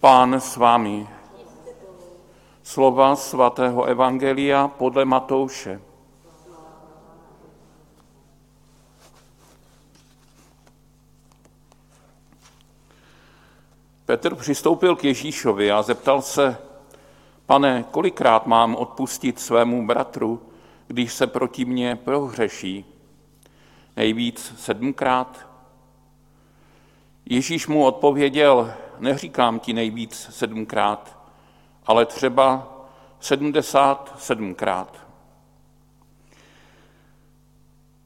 Pán s vámi. Slova svatého Evangelia podle Matouše. Petr přistoupil k Ježíšovi a zeptal se, pane, kolikrát mám odpustit svému bratru, když se proti mně prohřeší? Nejvíc sedmkrát? Ježíš mu odpověděl, neříkám ti nejvíc sedmkrát, ale třeba sedmdesát sedmkrát.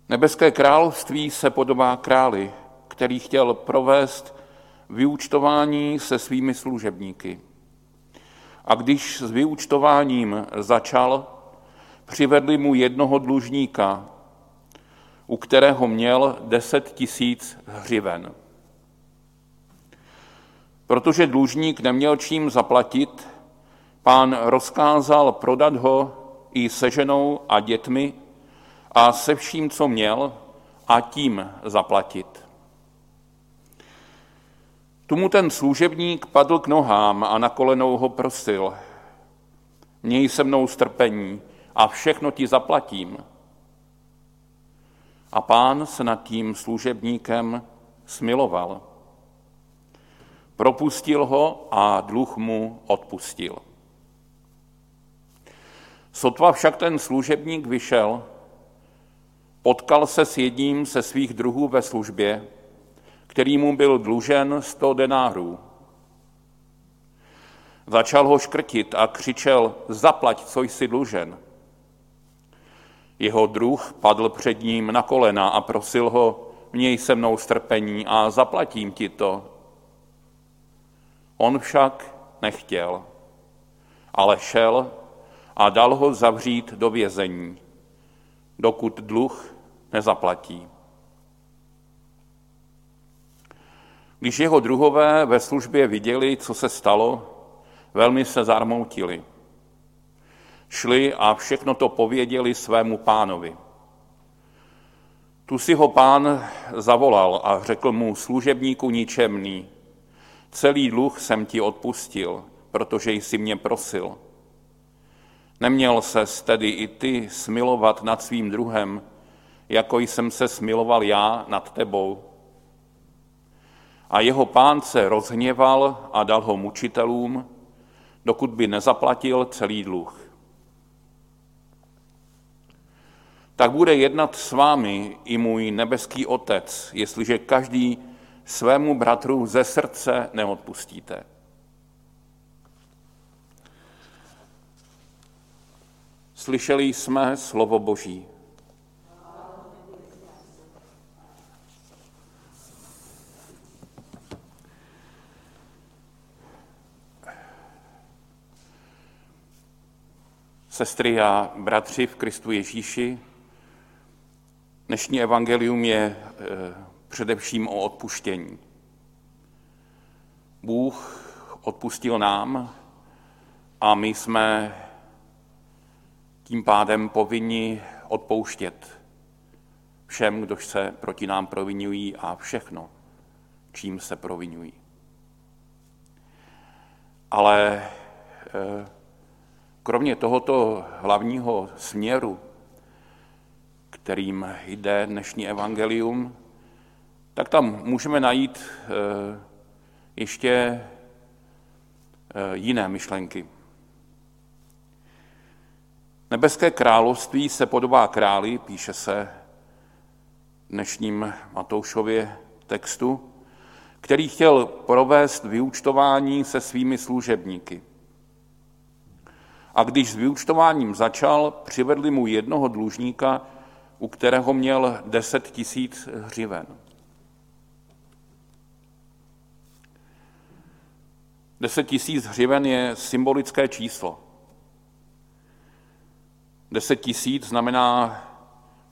Nebeské království se podobá králi, který chtěl provést vyúčtování se svými služebníky. A když s vyúčtováním začal, přivedli mu jednoho dlužníka, u kterého měl deset tisíc hřiven. Protože dlužník neměl čím zaplatit, pán rozkázal prodat ho i se ženou a dětmi a se vším, co měl, a tím zaplatit. Tomu ten služebník padl k nohám a na kolenou ho prosil. Měj se mnou strpení a všechno ti zaplatím. A pán se nad tím služebníkem smiloval. Propustil ho a dluh mu odpustil. Sotva však ten služebník vyšel, potkal se s jedním ze svých druhů ve službě, který mu byl dlužen sto denárů. Začal ho škrtit a křičel, zaplať, co jsi dlužen. Jeho druh padl před ním na kolena a prosil ho, měj se mnou strpení a zaplatím ti to. On však nechtěl, ale šel a dal ho zavřít do vězení, dokud dluh nezaplatí. Když jeho druhové ve službě viděli, co se stalo, velmi se zarmoutili. Šli a všechno to pověděli svému pánovi. Tu si ho pán zavolal a řekl mu, služebníku ničemný, celý dluh jsem ti odpustil, protože jsi mě prosil. Neměl se tedy i ty smilovat nad svým druhem, jako jsem se smiloval já nad tebou. A jeho pán se rozhněval a dal ho mučitelům, dokud by nezaplatil celý dluh. Tak bude jednat s vámi i můj nebeský Otec, jestliže každý svému bratru ze srdce neodpustíte. Slyšeli jsme slovo Boží. Sestry a bratři v Kristu Ježíši, dnešní evangelium je eh, především o odpuštění. Bůh odpustil nám a my jsme tím pádem povinni odpouštět všem, kdož se proti nám provinují a všechno, čím se provinují. Ale eh, kromě tohoto hlavního směru, kterým jde dnešní evangelium, tak tam můžeme najít eh, ještě eh, jiné myšlenky. Nebeské království se podobá králi, píše se dnešním Matoušově textu, který chtěl provést vyúčtování se svými služebníky. A když s vyúčtováním začal, přivedli mu jednoho dlužníka, u kterého měl deset tisíc hřiven. Deset tisíc hřiven je symbolické číslo. Deset tisíc znamená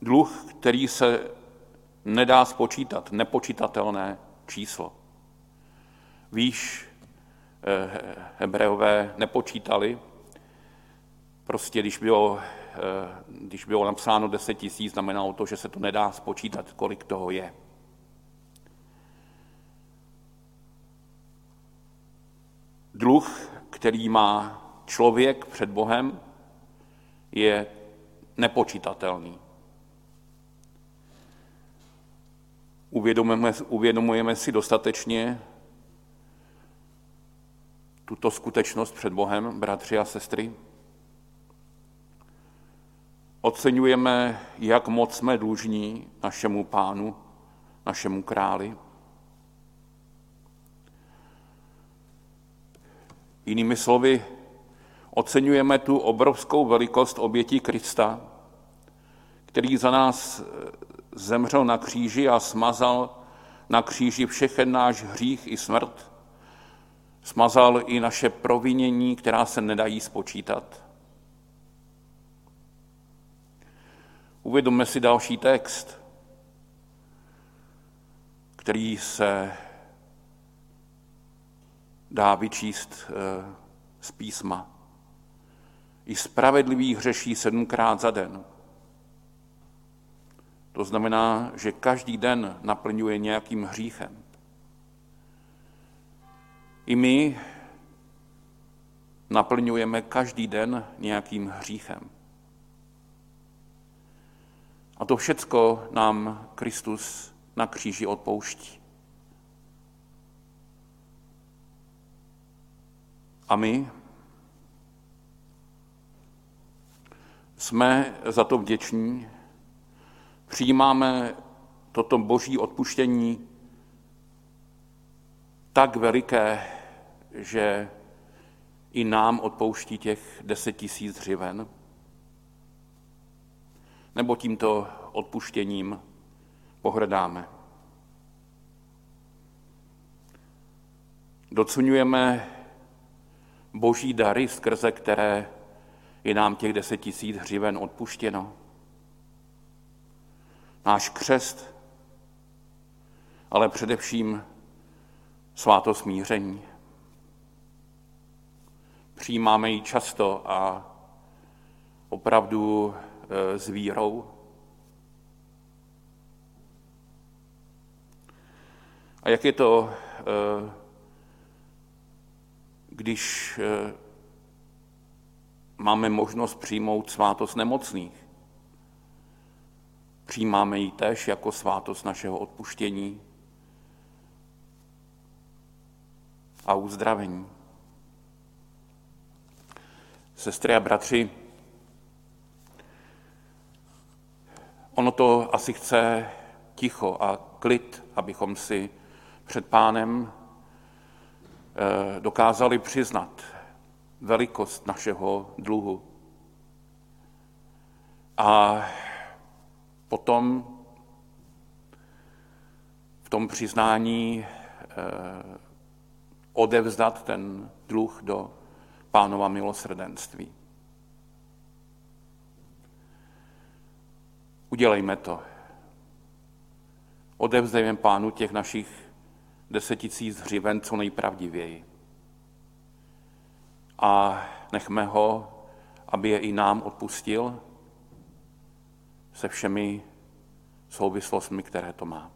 dluh, který se nedá spočítat, nepočítatelné číslo. Víš, eh, hebreové nepočítali, prostě když bylo, eh, když bylo napsáno 10 tisíc, znamenalo to, že se to nedá spočítat, kolik toho je. Dluh, který má člověk před Bohem, je nepočítatelný. Uvědomujeme, uvědomujeme si dostatečně tuto skutečnost před Bohem, bratři a sestry? Oceňujeme, jak moc jsme dlužní našemu pánu, našemu králi. Jinými slovy, oceňujeme tu obrovskou velikost obětí Krista, který za nás zemřel na kříži a smazal na kříži všechen náš hřích i smrt. Smazal i naše provinění, která se nedají spočítat. Uvědomme si další text, který se dá vyčíst eh, z písma. I spravedlivý hřeší sedmkrát za den. To znamená, že každý den naplňuje nějakým hříchem. I my naplňujeme každý den nějakým hříchem. A to všecko nám Kristus na kříži odpouští. A my jsme za to vděční, přijímáme toto boží odpuštění tak veliké, že i nám odpouští těch deset tisíc hřiven? Nebo tímto odpuštěním pohrdáme? Docenujeme boží dary, skrze které je nám těch deset tisíc hřiven odpuštěno. Náš křest, ale především sváto smíření. Přijímáme ji často a opravdu e, s vírou. A jak je to, e, když e, máme možnost přijmout svátost nemocných? Přijímáme ji tež jako svátost našeho odpuštění a uzdravení. Sestry a bratři, ono to asi chce ticho a klid, abychom si před pánem eh, dokázali přiznat velikost našeho dluhu. A potom v tom přiznání eh, odevzdat ten dluh do pánova milosrdenství. Udělejme to. Odevzdejme pánu těch našich desetisíc hřiven co nejpravdivěji. A nechme ho, aby je i nám odpustil se všemi souvislostmi, které to má.